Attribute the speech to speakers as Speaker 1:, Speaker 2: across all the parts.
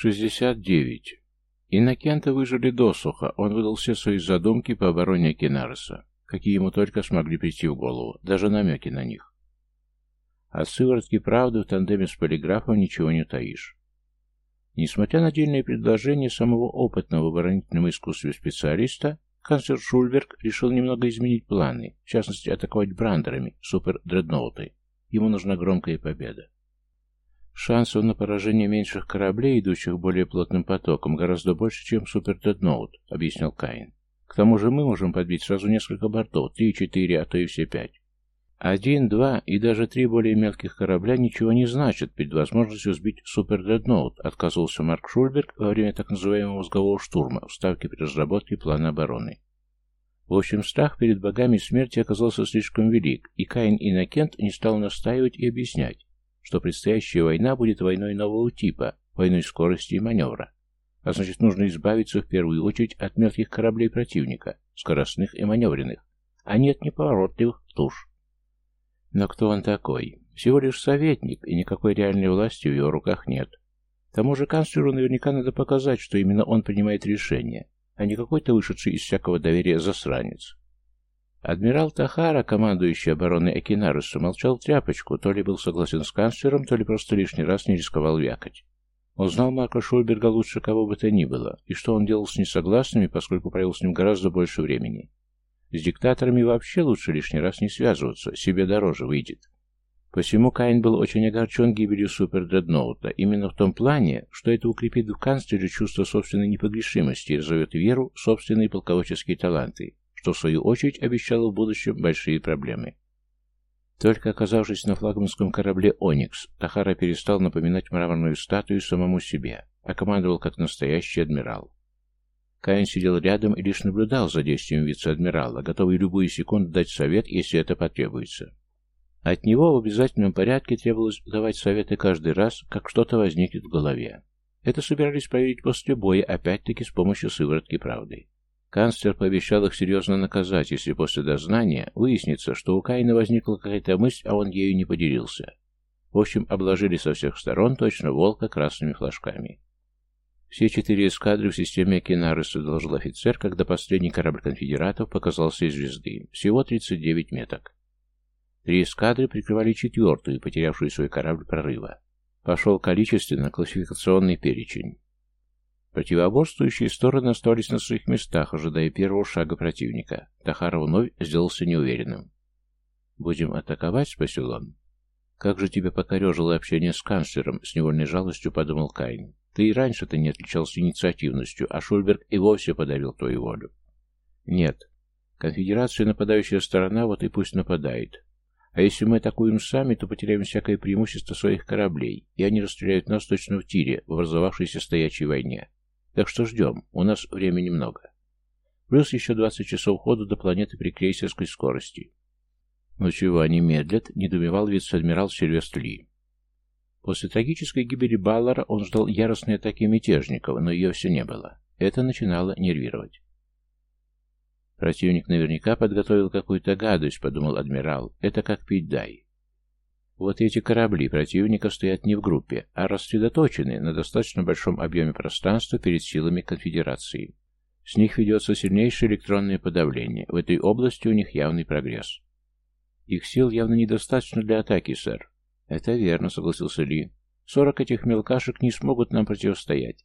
Speaker 1: Шестьдесят девять. Иннокента выжили досуха, он выдал все свои задумки по обороне Акинареса, какие ему только смогли прийти в голову, даже намеки на них. От сыворотки правды в тандеме с полиграфом ничего не таишь. Несмотря на отдельные предложения самого опытного в оборонительном искусстве специалиста, канцлер Шульберг решил немного изменить планы, в частности атаковать брандерами супер-дредноуты. Ему нужна громкая победа. Шансов на поражение меньших кораблей, идущих более плотным потоком, гораздо больше, чем супер-дредноут, объяснил Каин. К тому же мы можем подбить сразу несколько бортов, три, четыре, а то и все пять. Один, два и даже три более мелких корабля ничего не значат перед возможностью сбить супердредноут, отказывался Марк Шульберг во время так называемого мозгового штурма в ставке при разработке плана обороны. В общем, страх перед богами смерти оказался слишком велик, и Каин Иннокент не стал настаивать и объяснять, что предстоящая война будет войной нового типа, войной скорости и маневра. А значит, нужно избавиться в первую очередь от мелких кораблей противника, скоростных и маневренных, а не от неповоротливых туш. Но кто он такой? Всего лишь советник, и никакой реальной власти в его руках нет. Тому же канцлеру наверняка надо показать, что именно он принимает решения, а не какой-то вышедший из всякого доверия засранец. Адмирал Тахара, командующий обороной Экинаруса, молчал тряпочку, то ли был согласен с канцлером, то ли просто лишний раз не рисковал вякать. Он знал Марка Шульберга лучше кого бы то ни было, и что он делал с несогласными, поскольку провел с ним гораздо больше времени. С диктаторами вообще лучше лишний раз не связываться, себе дороже выйдет. Посему Каин был очень огорчен гибелью супердредноута, именно в том плане, что это укрепит в канцлере чувство собственной непогрешимости и разовьет веру в собственные полководческие таланты, что в свою очередь обещало в будущем большие проблемы. Только оказавшись на флагманском корабле «Оникс», Тахара перестал напоминать мраморную статую самому себе, а командовал как настоящий адмирал. Каин сидел рядом и лишь наблюдал за действием вице-адмирала, готовый любую секунду дать совет, если это потребуется. От него в обязательном порядке требовалось давать советы каждый раз, как что-то возникнет в голове. Это собирались проверить после боя, опять-таки с помощью сыворотки правды. Канцлер пообещал их серьезно наказать, если после дознания выяснится, что у Каина возникла какая-то мысль, а он ею не поделился. В общем, обложили со всех сторон точно волка красными флажками. Все четыре эскадры в системе Кинареса доложил офицер, когда последний корабль конфедератов показался из звезды. Всего 39 меток. Три эскадры прикрывали четвертую, потерявшую свой корабль прорыва. Пошел количественно-классификационный перечень. Противоборствующие стороны остались на своих местах, ожидая первого шага противника. Тахар вновь сделался неуверенным. «Будем атаковать?» — спросил он. «Как же тебя покорежило общение с канцлером?» — с невольной жалостью подумал Кайн. Ты и раньше-то не отличался инициативностью, а Шульберг и вовсе подавил твою волю. Нет. Конфедерация нападающая сторона, вот и пусть нападает. А если мы атакуем сами, то потеряем всякое преимущество своих кораблей, и они расстреляют нас точно в тире, в образовавшейся стоячей войне. Так что ждем, у нас времени много. Плюс еще 20 часов хода до планеты при крейсерской скорости. «Ну чего они медлят?» — недоумевал вице-адмирал Сильвестр Ли. После трагической гибели Баллара он ждал яростной атаки мятежников, но ее все не было. Это начинало нервировать. Противник наверняка подготовил какую-то гадость, подумал адмирал. Это как пить дай. Вот эти корабли противника стоят не в группе, а рассредоточены на достаточно большом объеме пространства перед силами конфедерации. С них ведется сильнейшее электронное подавление. В этой области у них явный прогресс. Их сил явно недостаточно для атаки, сэр. «Это верно», — согласился Ли. «Сорок этих мелкашек не смогут нам противостоять.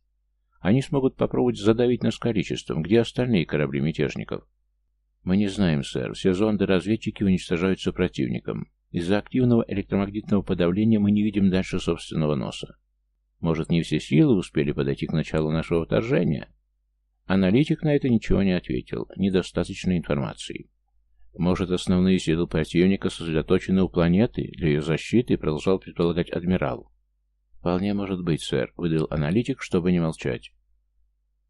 Speaker 1: Они смогут попробовать задавить нас количеством. Где остальные корабли мятежников?» «Мы не знаем, сэр. Все зонды-разведчики уничтожаются противником. Из-за активного электромагнитного подавления мы не видим дальше собственного носа. Может, не все силы успели подойти к началу нашего вторжения?» Аналитик на это ничего не ответил. Недостаточно информации. Может, основные силы противника сосредоточены у планеты для ее защиты, продолжал предполагать адмирал. Вполне может быть, сэр, выдал аналитик, чтобы не молчать.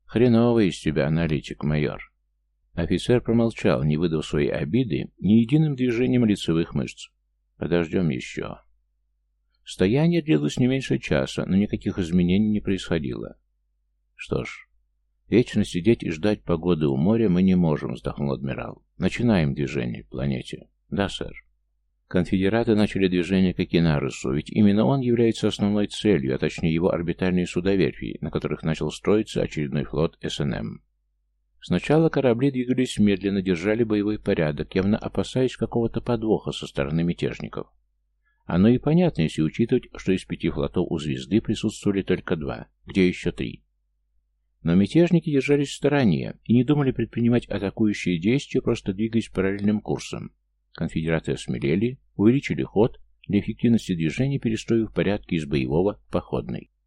Speaker 1: Хреновый из тебя аналитик, майор. Офицер промолчал, не выдав своей обиды ни единым движением лицевых мышц. Подождем еще. Стояние длилось не меньше часа, но никаких изменений не происходило. Что ж, Вечно сидеть и ждать погоды у моря мы не можем, вздохнул адмирал. Начинаем движение к планете. Да, сэр. Конфедераты начали движение к Экинарусу, ведь именно он является основной целью, а точнее его орбитальные судоверфи, на которых начал строиться очередной флот СНМ. Сначала корабли двигались медленно, держали боевой порядок, явно опасаясь какого-то подвоха со стороны мятежников. Оно и понятно, если учитывать, что из пяти флотов у «Звезды» присутствовали только два, где еще три. Но мятежники держались в стороне и не думали предпринимать атакующие действия, просто двигаясь параллельным курсом. Конфедераты осмелели, увеличили ход, для эффективности движения перестроив порядки из боевого в походный.